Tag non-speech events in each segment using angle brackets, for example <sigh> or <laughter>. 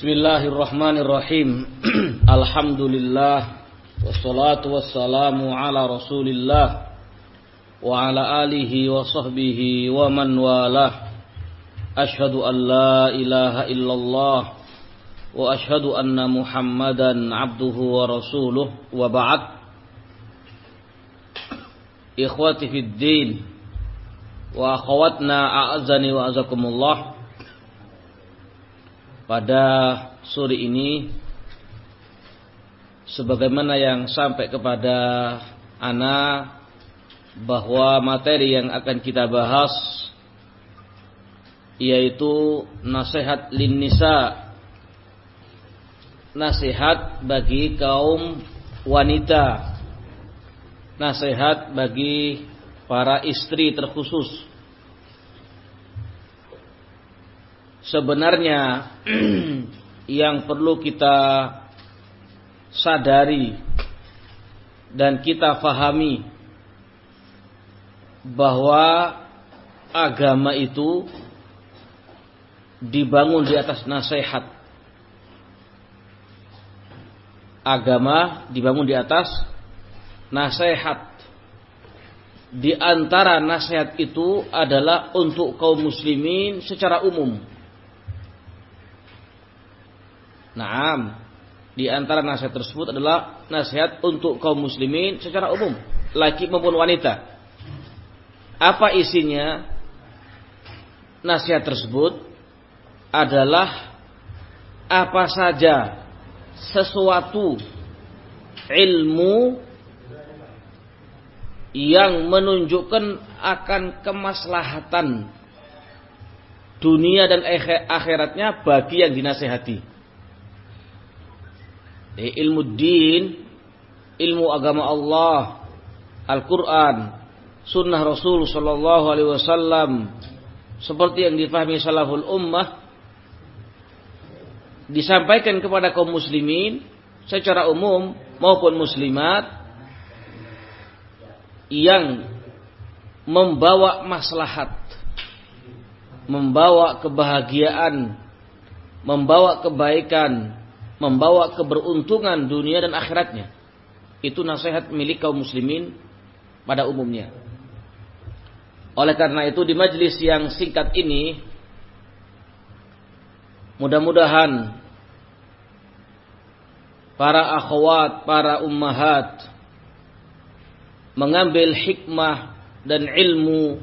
Bismillahirrahmanirrahim. Alhamdulillah wassalatu wassalamu ala Rasulillah wa ala alihi wa sahbihi wa man walah. Ashhadu an la ilaha illallah wa ashhadu anna Muhammadan abduhu wa rasuluh wa ba'd. Ikhwati fid din wa akhawatna a'azani wa azakumullah. Pada sore ini sebagaimana yang sampai kepada ana bahwa materi yang akan kita bahas yaitu nasihat lin nisa nasihat bagi kaum wanita. Nasihat bagi para istri terkhusus sebenarnya <clears throat> yang perlu kita sadari dan kita fahami bahwa agama itu dibangun di atas nasihat. Agama dibangun di atas nasihat. Di antara nasihat itu adalah untuk kaum muslimin secara umum Naam. Di antara nasihat tersebut adalah nasihat untuk kaum muslimin secara umum, laki maupun wanita. Apa isinya? Nasihat tersebut adalah apa saja sesuatu ilmu yang menunjukkan akan kemaslahatan dunia dan akhiratnya bagi yang dinasehati ilmu din, ilmu agama Allah, Al-Quran, Sunnah Rasul Sallallahu Alaihi Wasallam, seperti yang difahami salaful ummah, disampaikan kepada kaum muslimin secara umum maupun muslimat yang membawa maslahat, membawa kebahagiaan, membawa kebaikan, membawa keberuntungan dunia dan akhiratnya. Itu nasihat milik kaum muslimin pada umumnya. Oleh karena itu di majlis yang singkat ini mudah-mudahan para akhwat, para ummahat mengambil hikmah dan ilmu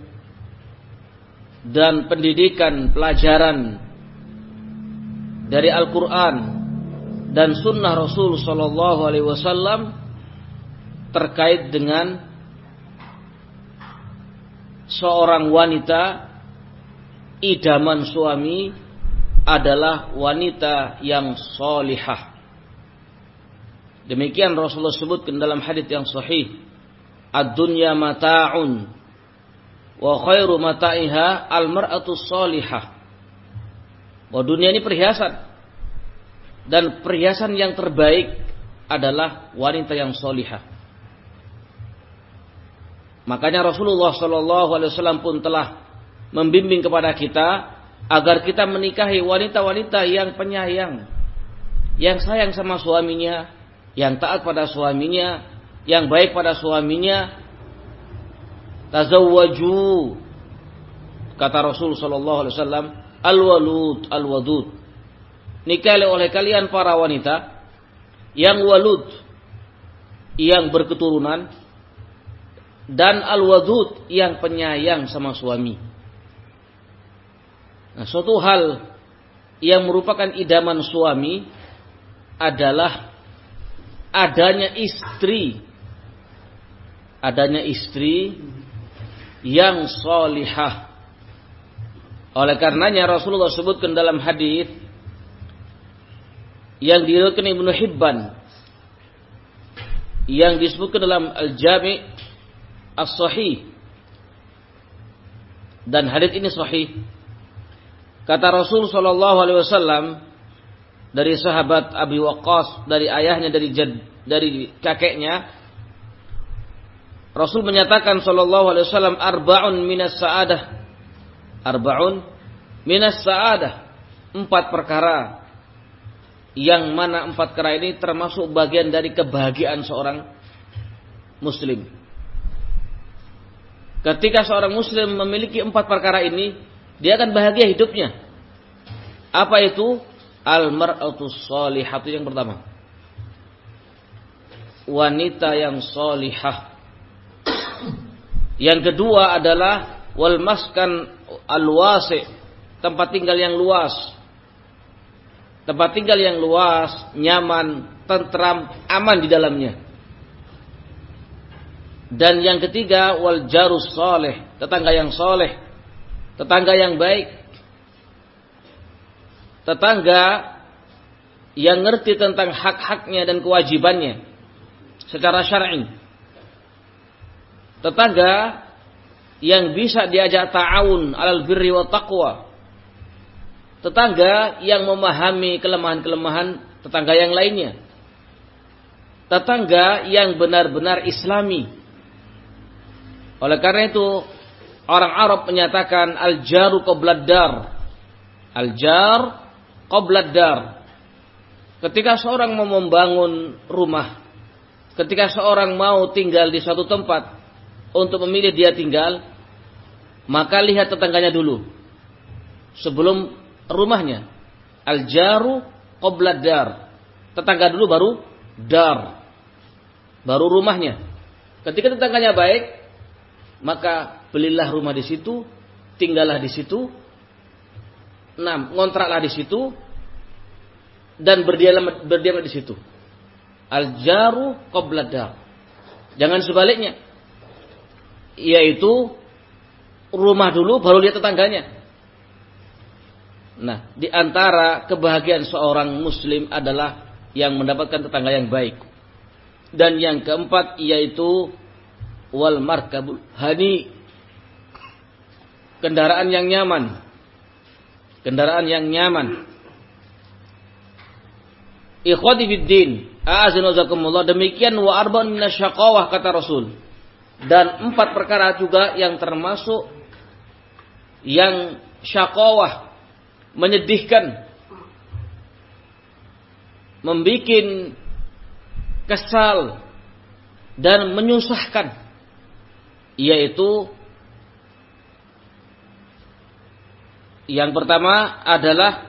dan pendidikan pelajaran dari Al-Quran dan sunnah Rasul Shallallahu Alaihi Wasallam terkait dengan seorang wanita idaman suami adalah wanita yang solihah. Demikian Rasulullah sebutkan dalam hadits yang sahih. Ad-dunya mata'un wa khairu mata'iha al-mar'atu solihah. Bahwa dunia ini perhiasan dan perhiasan yang terbaik adalah wanita yang solihah. Makanya Rasulullah Shallallahu Alaihi Wasallam pun telah membimbing kepada kita agar kita menikahi wanita-wanita yang penyayang, yang sayang sama suaminya, yang taat pada suaminya, yang baik pada suaminya. Tazawwaju kata Rasul Shallallahu Alaihi Wasallam al-walud al-wadud nikahi oleh kalian para wanita yang walud yang berketurunan dan al-wadud yang penyayang sama suami. Nah, suatu hal yang merupakan idaman suami adalah adanya istri adanya istri yang solihah. Oleh karenanya Rasulullah sebutkan dalam hadis yang diriwayatkan Ibnu Hibban. Yang disebutkan dalam Al-Jami' As-Sahih. Dan hadis ini sahih. Kata Rasul sallallahu alaihi wasallam dari sahabat Abi Waqqas dari ayahnya dari jad, dari kakeknya Rasul menyatakan sallallahu alaihi wasallam arbaun minas saadah. Arbaun minas saadah. Empat perkara yang mana empat perkara ini termasuk bagian dari kebahagiaan seorang muslim. Ketika seorang muslim memiliki empat perkara ini, dia akan bahagia hidupnya. Apa itu? Al-mar'atu salihatu yang pertama. Wanita yang salihah. Yang kedua adalah wal maskan al-wasi, tempat tinggal yang luas tempat tinggal yang luas, nyaman, tentram, aman di dalamnya. Dan yang ketiga wal jarus soleh, tetangga yang soleh, tetangga yang baik, tetangga yang ngerti tentang hak-haknya dan kewajibannya secara syar'i. Tetangga yang bisa diajak ta'awun alal birri wa taqwa tetangga yang memahami kelemahan-kelemahan tetangga yang lainnya. Tetangga yang benar-benar islami. Oleh karena itu, orang Arab menyatakan al-jaru qobladar. Al-jar. Ketika seorang mau membangun rumah, ketika seorang mau tinggal di suatu tempat untuk memilih dia tinggal, maka lihat tetangganya dulu. Sebelum rumahnya. Al-jaru qoblad dar. Tetangga dulu baru dar. Baru rumahnya. Ketika tetangganya baik, maka belilah rumah di situ, tinggallah di situ, enam, ngontraklah di situ, dan berdiamlah berdiamlah di situ. Al-jaru qoblad dar. Jangan sebaliknya. Yaitu rumah dulu baru lihat tetangganya. Nah, di antara kebahagiaan seorang muslim adalah yang mendapatkan tetangga yang baik. Dan yang keempat yaitu wal markabul hani. Kendaraan yang nyaman. Kendaraan yang nyaman. Ikhwati fiddin, a'azinazakumullah, demikian wa arba'un minasyaqawah kata Rasul. Dan empat perkara juga yang termasuk yang syakawah menyedihkan, membuat kesal dan menyusahkan, yaitu yang pertama adalah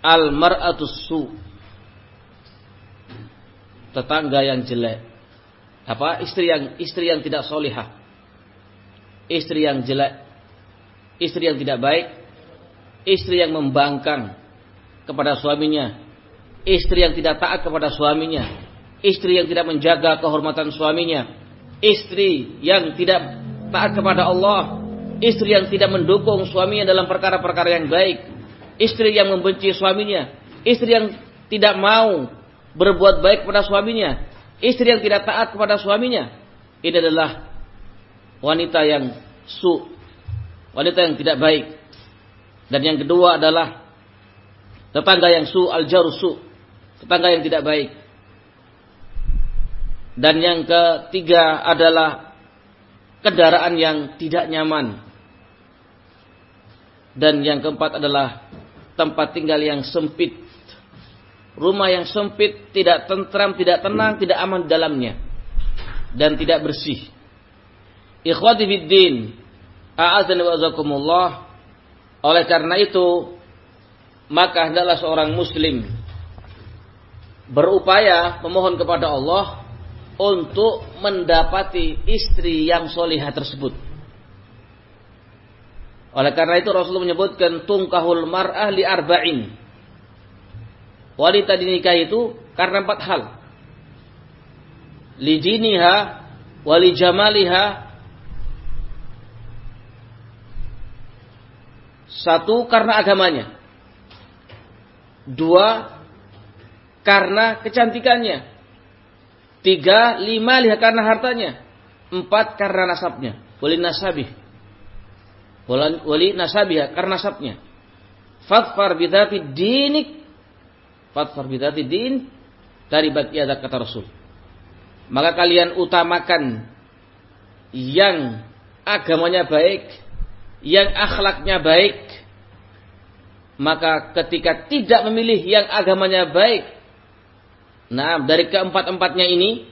al-mar'atus su tetangga yang jelek apa istri yang istri yang tidak solihah istri yang jelek, istri yang tidak baik, istri yang membangkang kepada suaminya, istri yang tidak taat kepada suaminya, istri yang tidak menjaga kehormatan suaminya, istri yang tidak taat kepada Allah, istri yang tidak mendukung suaminya dalam perkara-perkara yang baik, istri yang membenci suaminya, istri yang tidak mau berbuat baik kepada suaminya, istri yang tidak taat kepada suaminya. Ini adalah wanita yang su, wanita yang tidak baik. Dan yang kedua adalah tetangga yang su al su, tetangga yang tidak baik. Dan yang ketiga adalah kendaraan yang tidak nyaman. Dan yang keempat adalah tempat tinggal yang sempit. Rumah yang sempit, tidak tentram, tidak tenang, tidak aman di dalamnya. Dan tidak bersih. Ikhwati fiddin, a'adzani wa azakumullah. Oleh karena itu, maka hendaklah seorang muslim berupaya memohon kepada Allah untuk mendapati istri yang solihah tersebut. Oleh karena itu Rasulullah menyebutkan tungkahul mar'ah li arba'in. Wanita dinikah itu karena empat hal. Li diniha, wali jamaliha, Satu karena agamanya. Dua karena kecantikannya. Tiga, lima lihat karena hartanya. Empat karena nasabnya. Wali nasabih. Wali nasabih karena nasabnya. Fatfar bidati dinik. Fatfar bidati din. Dari ada kata Rasul. Maka kalian utamakan yang agamanya baik yang akhlaknya baik, maka ketika tidak memilih yang agamanya baik, nah dari keempat-empatnya ini,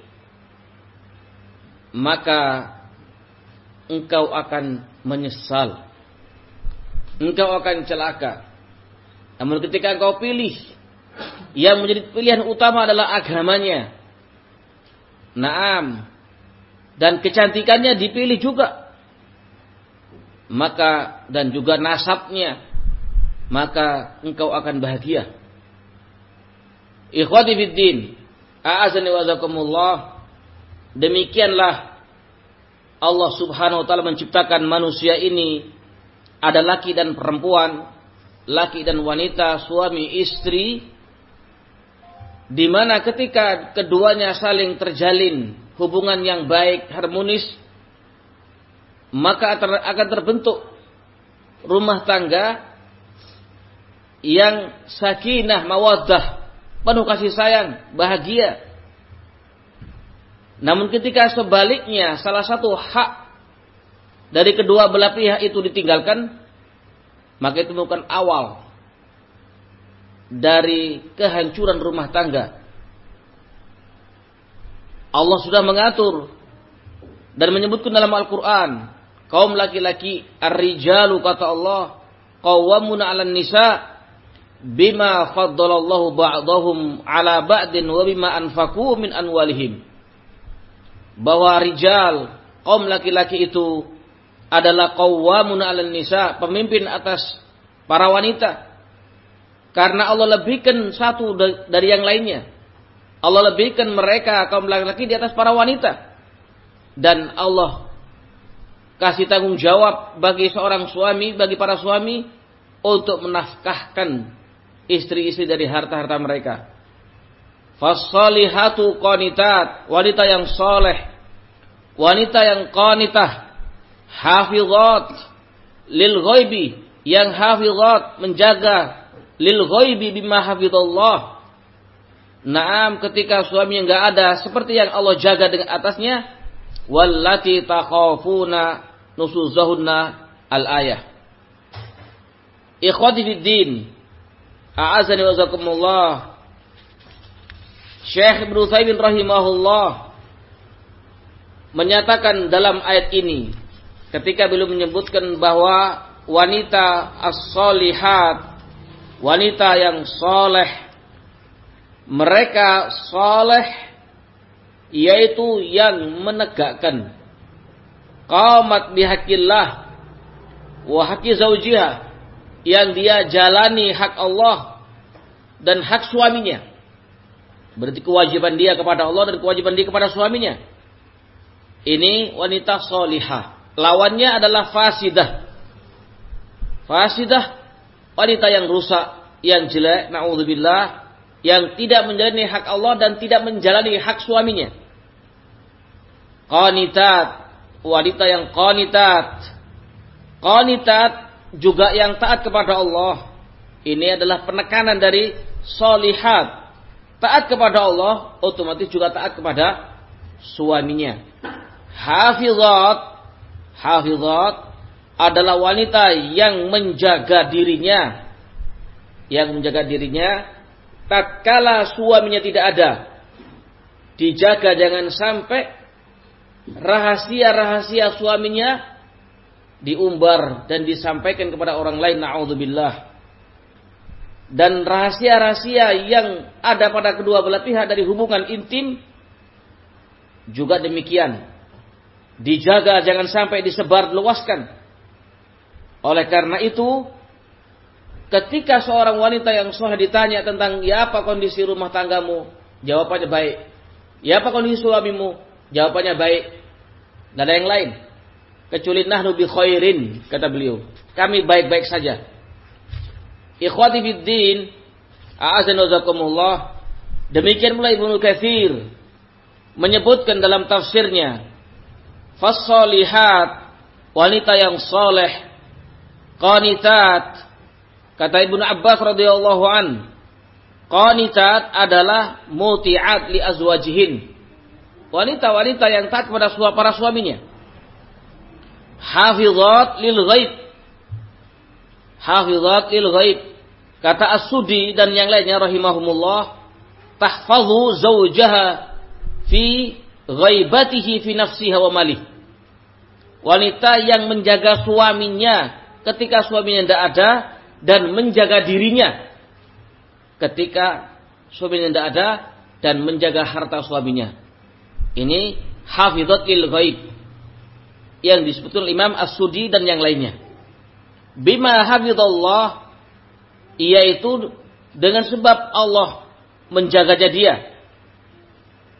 maka engkau akan menyesal. Engkau akan celaka. Namun ketika engkau pilih yang menjadi pilihan utama adalah agamanya. Naam. Dan kecantikannya dipilih juga. Maka dan juga nasabnya maka engkau akan bahagia. Ikhwati fiddin, a'azani wa. Demikianlah Allah Subhanahu wa taala menciptakan manusia ini ada laki dan perempuan, laki dan wanita, suami istri di mana ketika keduanya saling terjalin hubungan yang baik, harmonis, maka akan terbentuk rumah tangga yang sakinah mawaddah, penuh kasih sayang, bahagia. Namun ketika sebaliknya salah satu hak dari kedua belah pihak itu ditinggalkan, maka itu bukan awal dari kehancuran rumah tangga. Allah sudah mengatur dan menyebutkan dalam Al-Quran, kaum laki-laki ar-rijalu kata Allah, qawwamuna 'alan nisa bima faddalallahu ba'dahum ala ba'din wa bima anfaku min anwalihim. Bahwa rijal kaum laki-laki itu adalah qawwamun 'alan nisa pemimpin atas para wanita. Karena Allah lebihkan satu dari yang lainnya. Allah lebihkan mereka kaum laki-laki di atas para wanita. Dan Allah kasih tanggung jawab bagi seorang suami bagi para suami untuk menafkahkan istri-istri dari harta-harta mereka. Fasalihatu qanitat, wanita yang soleh, wanita yang qanitah, hafizat lil ghaibi, yang hafizat menjaga lil ghaibi bima hafizallah. Naam ketika suami yang enggak ada seperti yang Allah jaga dengan atasnya, wallati takhafuna nusuzahunna al-ayah. Ikhwati fid din, A'azani wa zakumullah. Syekh Ibnu Taimin rahimahullah menyatakan dalam ayat ini ketika beliau menyebutkan bahwa wanita as-solihat wanita yang soleh mereka soleh yaitu yang menegakkan qamat bihaqillah wa haqqi yang dia jalani hak Allah dan hak suaminya. Berarti kewajiban dia kepada Allah dan kewajiban dia kepada suaminya. Ini wanita solihah. Lawannya adalah fasidah. Fasidah wanita yang rusak, yang jelek, naudzubillah, yang tidak menjalani hak Allah dan tidak menjalani hak suaminya. Qanitat, wanita yang qanitat. Qanitat juga yang taat kepada Allah. Ini adalah penekanan dari solihat. Taat kepada Allah, otomatis juga taat kepada suaminya. Hafizat, hafizat adalah wanita yang menjaga dirinya. Yang menjaga dirinya, tatkala suaminya tidak ada. Dijaga jangan sampai rahasia-rahasia suaminya diumbar dan disampaikan kepada orang lain naudzubillah. Dan rahasia-rahasia yang ada pada kedua belah pihak dari hubungan intim juga demikian. Dijaga jangan sampai disebar luaskan. Oleh karena itu ketika seorang wanita yang soleh ditanya tentang ya apa kondisi rumah tanggamu? Jawabannya baik. Ya apa kondisi suamimu? Jawabannya baik. Dan ada yang lain kecuali nahnu bi khairin kata beliau. Kami baik-baik saja. Ikhwati fid din, a'azanazakumullah. Demikian pula Ibnu Katsir menyebutkan dalam tafsirnya fasalihat wanita yang soleh qanitat kata Ibnu Abbas radhiyallahu an qanitat adalah mutiat li azwajihin wanita-wanita yang taat kepada para suaminya hafizat lil ghaib hafizat lil ghaib Kata As-Sudi dan yang lainnya rahimahumullah, tahfazu zawjaha fi ghaibatihi fi nafsiha wa malih. Wanita yang menjaga suaminya ketika suaminya tidak ada dan menjaga dirinya ketika suaminya tidak ada dan menjaga harta suaminya. Ini hafidhatil ghaib yang disebutkan Imam As-Sudi dan yang lainnya. Bima hafidhallah yaitu dengan sebab Allah menjaga dia.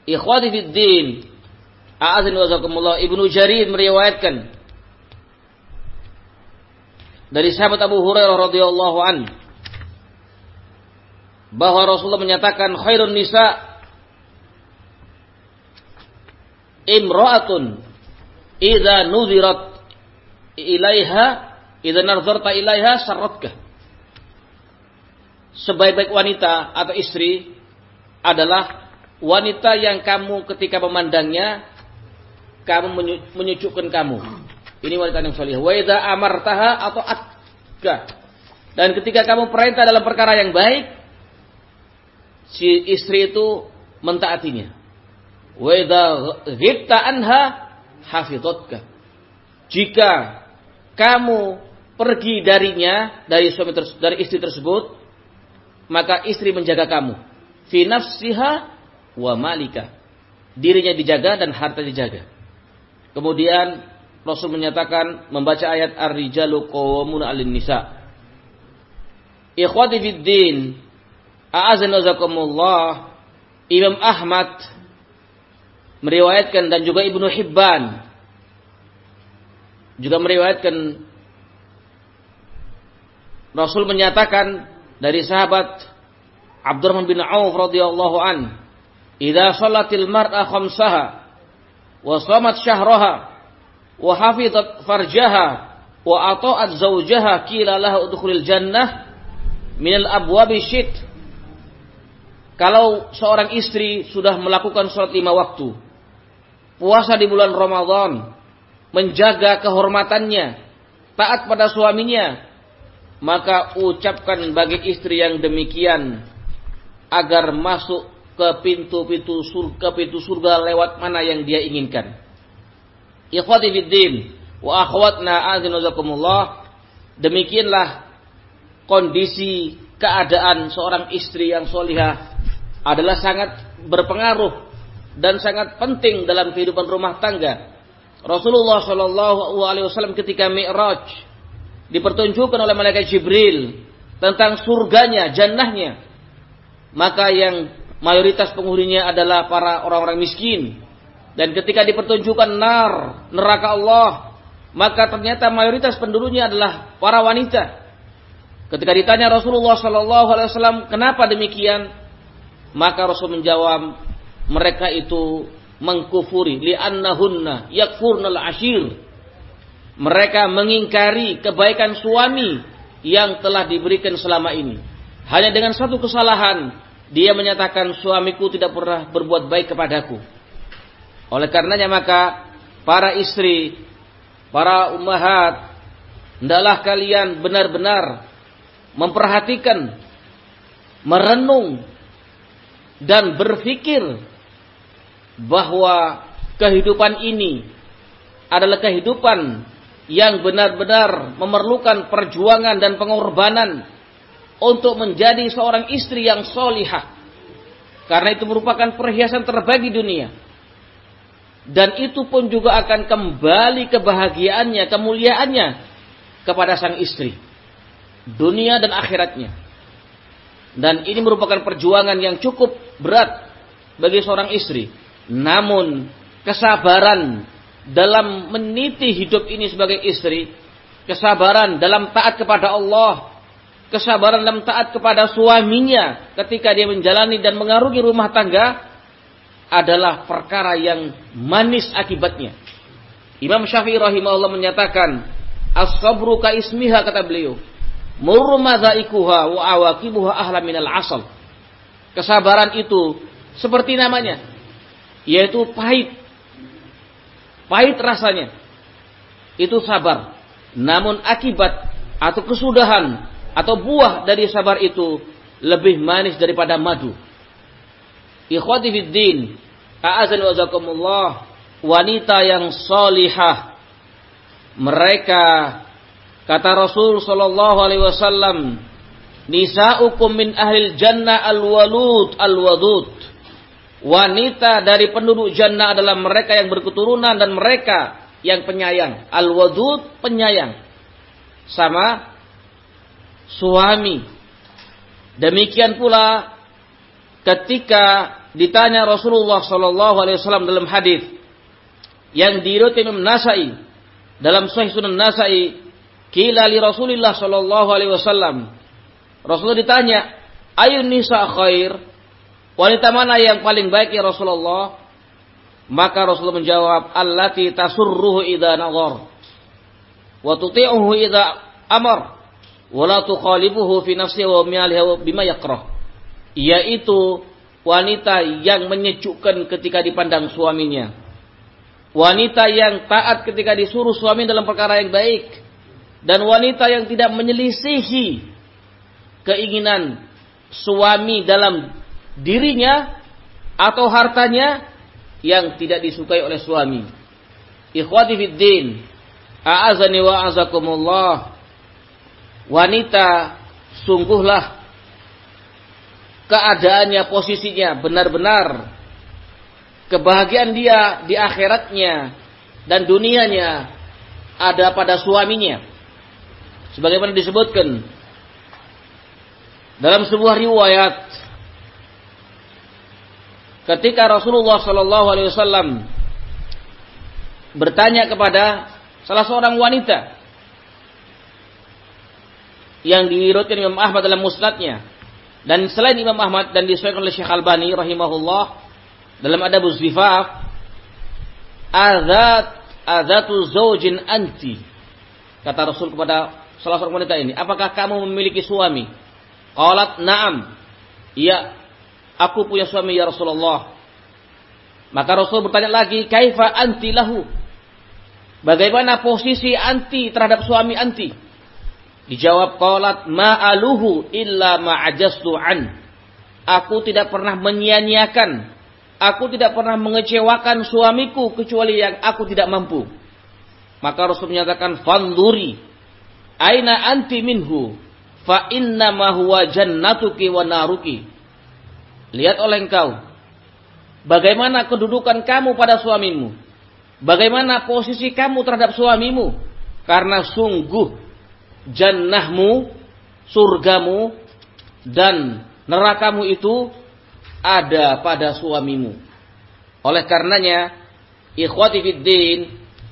Ikhwati fid din. A'azin. Ibnu Jarir meriwayatkan dari sahabat Abu Hurairah radhiyallahu an bahwa Rasulullah menyatakan khairun nisa imra'atun idza nuzirat ilaiha idza nazarta ilaiha sarratka sebaik-baik wanita atau istri adalah wanita yang kamu ketika memandangnya kamu menyucukkan kamu. Ini wanita yang salihah. Wa idza amartaha atau atka. Dan ketika kamu perintah dalam perkara yang baik, si istri itu mentaatinya. Wa idza ghibta anha hafizatka. Jika kamu pergi darinya dari suami dari istri tersebut, maka istri menjaga kamu. Fi nafsiha wa malika. Dirinya dijaga dan harta dijaga. Kemudian Rasul menyatakan membaca ayat Ar-rijalu qawwamun 'alan nisa. Ikhwati fid din, a'azakumullah, Imam Ahmad meriwayatkan dan juga Ibnu Hibban juga meriwayatkan Rasul menyatakan dari sahabat Abdurrahman bin Auf radhiyallahu an, "Idza shalatil mar'a khamsaha wa shamat syahraha wa hafizat farjaha wa ata'at zawjaha qila laha udkhulil jannah min al-abwabi syit." Kalau seorang istri sudah melakukan sholat lima waktu, puasa di bulan Ramadan, menjaga kehormatannya, taat pada suaminya, maka ucapkan bagi istri yang demikian agar masuk ke pintu-pintu surga, pintu surga lewat mana yang dia inginkan. Ikhwati fiddin wa akhwatna azinazakumullah. Demikianlah kondisi keadaan seorang istri yang solihah adalah sangat berpengaruh dan sangat penting dalam kehidupan rumah tangga. Rasulullah Shallallahu Alaihi Wasallam ketika Mi'raj dipertunjukkan oleh malaikat Jibril tentang surganya, jannahnya, maka yang mayoritas penghuninya adalah para orang-orang miskin. Dan ketika dipertunjukkan nar, neraka Allah, maka ternyata mayoritas penduduknya adalah para wanita. Ketika ditanya Rasulullah Shallallahu Alaihi Wasallam, kenapa demikian? Maka Rasul menjawab, mereka itu mengkufuri li'annahunna yakfurnal ashir mereka mengingkari kebaikan suami yang telah diberikan selama ini. Hanya dengan satu kesalahan, dia menyatakan suamiku tidak pernah berbuat baik kepadaku. Oleh karenanya maka para istri, para ummahat, hendaklah kalian benar-benar memperhatikan, merenung dan berpikir bahwa kehidupan ini adalah kehidupan yang benar-benar memerlukan perjuangan dan pengorbanan untuk menjadi seorang istri yang solihah. Karena itu merupakan perhiasan terbaik di dunia. Dan itu pun juga akan kembali kebahagiaannya, kemuliaannya kepada sang istri. Dunia dan akhiratnya. Dan ini merupakan perjuangan yang cukup berat bagi seorang istri. Namun kesabaran dalam meniti hidup ini sebagai istri, kesabaran dalam taat kepada Allah, kesabaran dalam taat kepada suaminya ketika dia menjalani dan mengarungi rumah tangga adalah perkara yang manis akibatnya. Imam Syafi'i rahimahullah menyatakan, "As-sabru ka ismiha," kata beliau. "Murru madzaikuha wa awaqibuha ahla minal asal." Kesabaran itu seperti namanya, yaitu pahit pahit rasanya. Itu sabar. Namun akibat atau kesudahan atau buah dari sabar itu lebih manis daripada madu. Ikhwati fid din, a'azan wa wanita yang salihah mereka kata Rasul sallallahu alaihi wasallam nisaukum min ahlil jannah al-walud al-wadud wanita dari penduduk jannah adalah mereka yang berketurunan dan mereka yang penyayang al-wadud penyayang sama suami demikian pula ketika ditanya Rasulullah wasallam dalam hadis yang diriwayatkan Imam Nasai dalam Sahih Sunan Nasai, kila li Rasulillah sallallahu alaihi. Rasulullah ditanya, "Ayun nisa khair?" Wanita mana yang paling baik ya Rasulullah? Maka Rasulullah menjawab, "Allati tasurruhu idza nazar wa tuti'uhu idza amar wa la tukhalifuhu fi nafsihi wa malihi bima yakrah." Yaitu wanita yang menyejukkan ketika dipandang suaminya Wanita yang taat ketika disuruh suami dalam perkara yang baik. Dan wanita yang tidak menyelisihi keinginan suami dalam dirinya atau hartanya yang tidak disukai oleh suami. Ikhwati fid din, a'azani wa. Wanita sungguhlah keadaannya posisinya benar-benar kebahagiaan dia di akhiratnya dan dunianya ada pada suaminya. Sebagaimana disebutkan dalam sebuah riwayat ketika Rasulullah Shallallahu Alaihi Wasallam bertanya kepada salah seorang wanita yang diriwayatkan Imam Ahmad dalam musnadnya dan selain Imam Ahmad dan disebutkan oleh Syekh Albani rahimahullah dalam adabuz zifaf azat azatu zaujin anti kata Rasul kepada salah seorang wanita ini apakah kamu memiliki suami? Qalat na'am. Iya aku punya suami ya Rasulullah. Maka Rasul bertanya lagi kaifa anti lahu? Bagaimana posisi anti terhadap suami anti? Dijawab qalat ma'aluhu illa ma'ajastu an. Aku tidak pernah menyia-nyiakan. Aku tidak pernah mengecewakan suamiku kecuali yang aku tidak mampu. Maka Rasul menyatakan, Fanduri, aina anti minhu, fa inna ma huwa jannatuki wa naruki. Lihat oleh engkau, bagaimana kedudukan kamu pada suamimu. Bagaimana posisi kamu terhadap suamimu. Karena sungguh jannahmu, surgamu, dan nerakamu itu ada pada suamimu. Oleh karenanya, ikhwati fid din,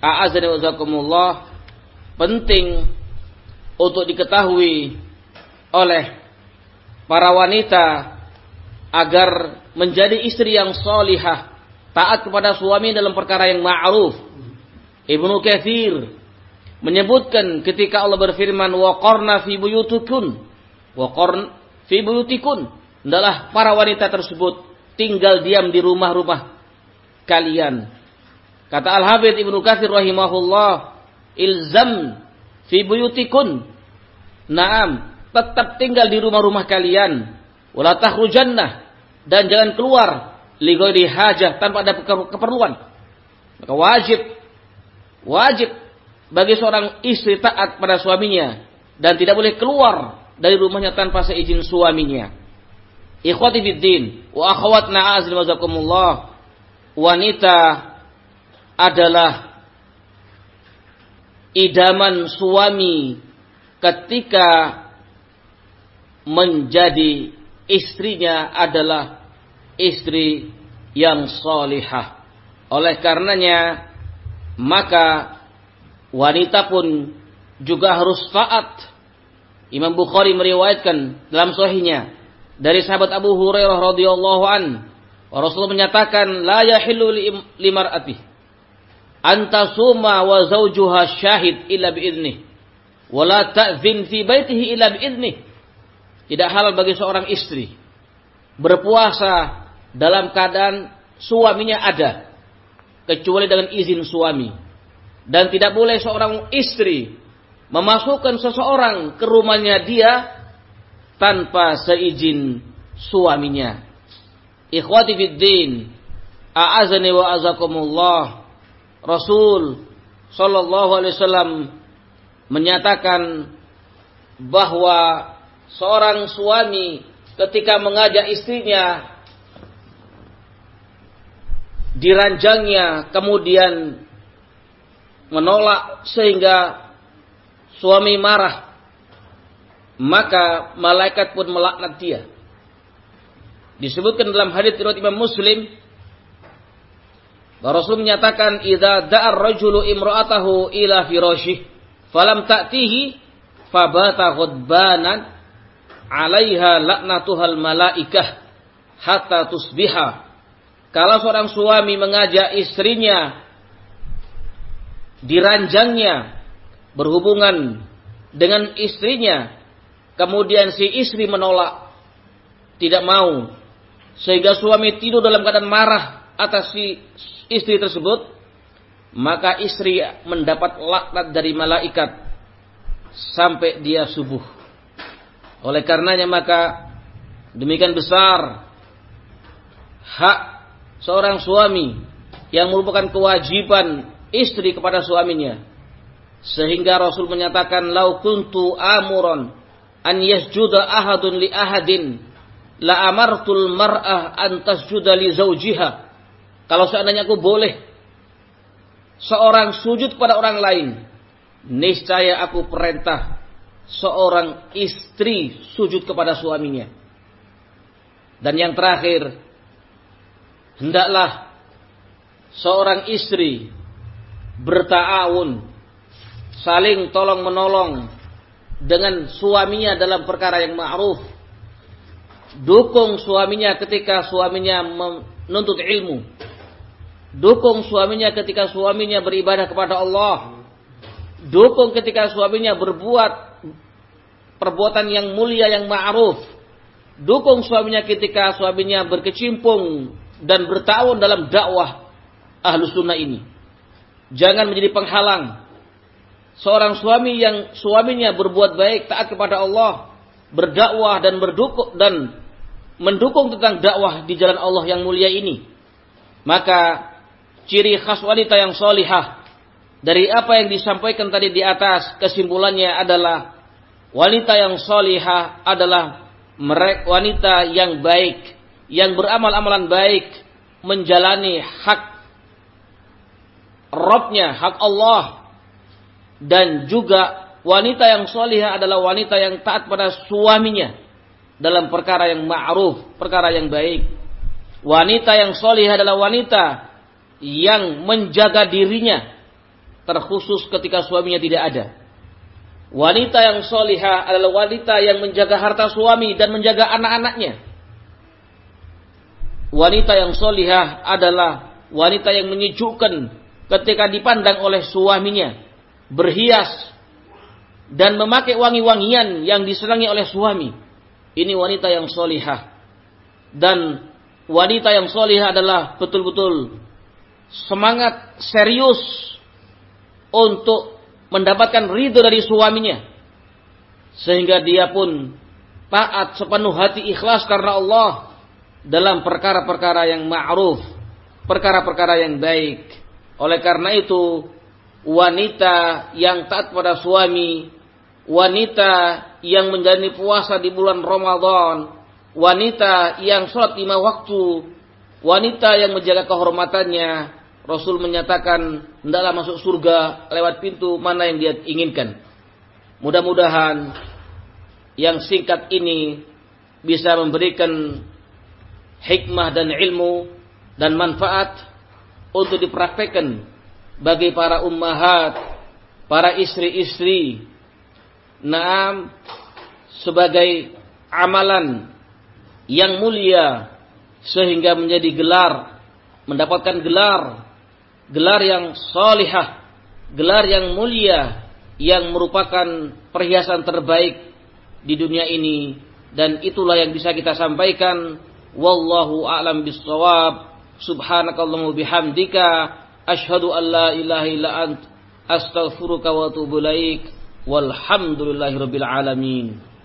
a'azani wa penting untuk diketahui oleh para wanita agar menjadi istri yang solihah, taat kepada suami dalam perkara yang ma'ruf. Ibnu Katsir menyebutkan ketika Allah berfirman wa qarna fi buyutikun wa qarn fi buyutikun adalah para wanita tersebut tinggal diam di rumah-rumah kalian. Kata Al-Habib Ibnu Katsir rahimahullah, ilzam fi buyutikun. Naam, tetap tinggal di rumah-rumah kalian. Wala tahrujannah dan jangan keluar li ghairi hajah tanpa ada keperluan. Maka wajib wajib bagi seorang istri taat pada suaminya dan tidak boleh keluar dari rumahnya tanpa seizin suaminya. Ikhwati fiddin wa akhwat na'azil wazakumullah. Wanita adalah idaman suami ketika menjadi istrinya adalah istri yang solihah. Oleh karenanya, maka wanita pun juga harus taat. Imam Bukhari meriwayatkan dalam sahihnya dari sahabat Abu Hurairah radhiyallahu an Rasulullah menyatakan la yahillu limar'ati anta suma wa zawjuha syahid illa biidnih wa la ta'zin fi baitihi illa biidnih tidak halal bagi seorang istri berpuasa dalam keadaan suaminya ada kecuali dengan izin suami dan tidak boleh seorang istri memasukkan seseorang ke rumahnya dia tanpa seizin suaminya. Ikhwati fid din, a'azani wa azakumullah. Rasul sallallahu alaihi wasallam menyatakan bahwa seorang suami ketika mengajak istrinya diranjangnya kemudian menolak sehingga suami marah maka malaikat pun melaknat dia. Disebutkan dalam hadis riwayat Imam Muslim bahwa Rasul menyatakan idza da'ar rajulu imra'atahu ila firasyih falam ta'tihi fabata ghadbanan 'alaiha laknatuhal malaikah hatta tusbiha kalau seorang suami mengajak istrinya diranjangnya berhubungan dengan istrinya kemudian si istri menolak tidak mau sehingga suami tidur dalam keadaan marah atas si istri tersebut maka istri mendapat laknat dari malaikat sampai dia subuh. Oleh karenanya maka demikian besar hak seorang suami yang merupakan kewajiban istri kepada suaminya. Sehingga Rasul menyatakan lau kuntu amuran an yasjuda ahadun li ahadin la amartul mar'ah an tasjuda li zaujiha. Kalau seandainya aku boleh seorang sujud pada orang lain, niscaya aku perintah seorang istri sujud kepada suaminya. Dan yang terakhir, hendaklah seorang istri bertaawun saling tolong menolong dengan suaminya dalam perkara yang ma'ruf. Dukung suaminya ketika suaminya menuntut ilmu. Dukung suaminya ketika suaminya beribadah kepada Allah. Dukung ketika suaminya berbuat perbuatan yang mulia yang ma'ruf. Dukung suaminya ketika suaminya berkecimpung dan bertahun dalam dakwah ahlu sunnah ini. Jangan menjadi penghalang. Seorang suami yang suaminya berbuat baik, taat kepada Allah, berdakwah dan berdukung dan mendukung tentang dakwah di jalan Allah yang mulia ini. Maka ciri khas wanita yang solihah dari apa yang disampaikan tadi di atas kesimpulannya adalah wanita yang solihah adalah wanita yang baik yang beramal amalan baik menjalani hak Robnya, hak Allah dan juga wanita yang solihah adalah wanita yang taat pada suaminya dalam perkara yang ma'ruf, perkara yang baik. Wanita yang solihah adalah wanita yang menjaga dirinya terkhusus ketika suaminya tidak ada. Wanita yang solihah adalah wanita yang menjaga harta suami dan menjaga anak-anaknya wanita yang solihah adalah wanita yang menyejukkan ketika dipandang oleh suaminya, berhias dan memakai wangi-wangian yang disenangi oleh suami. Ini wanita yang solihah. Dan wanita yang solihah adalah betul-betul semangat serius untuk mendapatkan ridho dari suaminya. Sehingga dia pun taat sepenuh hati ikhlas karena Allah dalam perkara-perkara yang ma'ruf, perkara-perkara yang baik. Oleh karena itu, wanita yang taat pada suami, wanita yang menjalani puasa di bulan Ramadan, wanita yang sholat lima waktu, wanita yang menjaga kehormatannya, Rasul menyatakan hendaklah masuk surga lewat pintu mana yang dia inginkan. Mudah-mudahan yang singkat ini bisa memberikan hikmah dan ilmu dan manfaat untuk dipraktekkan bagi para ummahat, para istri-istri. Naam sebagai amalan yang mulia sehingga menjadi gelar mendapatkan gelar gelar yang salihah, gelar yang mulia yang merupakan perhiasan terbaik di dunia ini dan itulah yang bisa kita sampaikan wallahu a'lam bissawab. Subhanakallahumma bihamdika. Asyhadu an la ilaha illa ant. Astaghfiruka wa atubu ilaik. Walhamdulillahi rabbil alamin